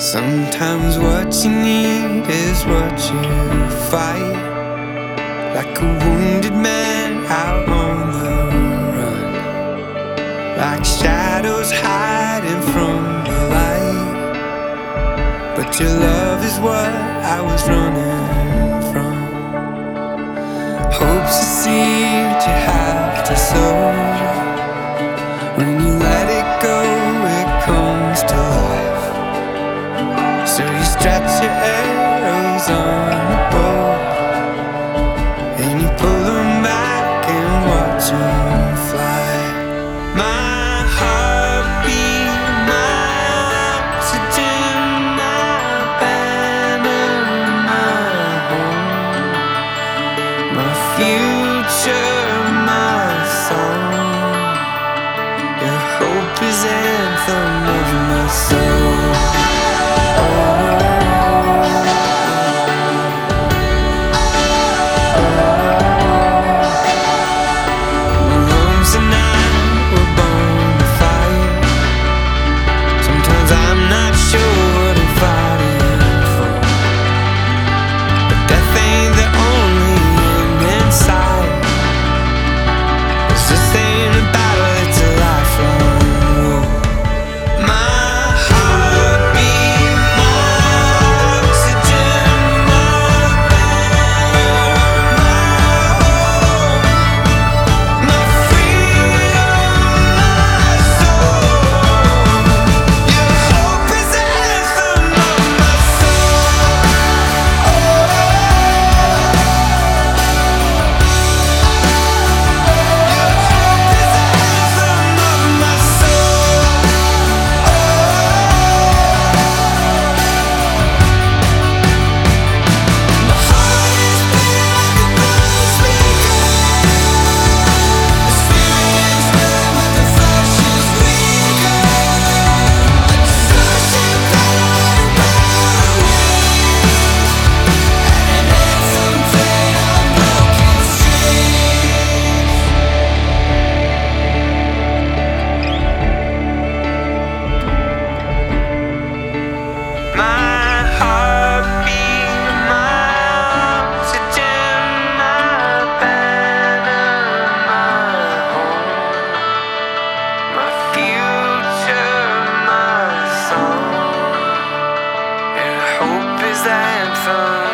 Sometimes what you need is what you fight. Like a wounded man out on the run. Like shadows hiding from the light. But your love is what I was running from. Hope's a seed you have to sow. So you stretch your arrows on the bow And you pull them back and watch them fly. My heartbeat, my oxygen, my banner, my home My future, my song. Your hope is anthem of my soul time.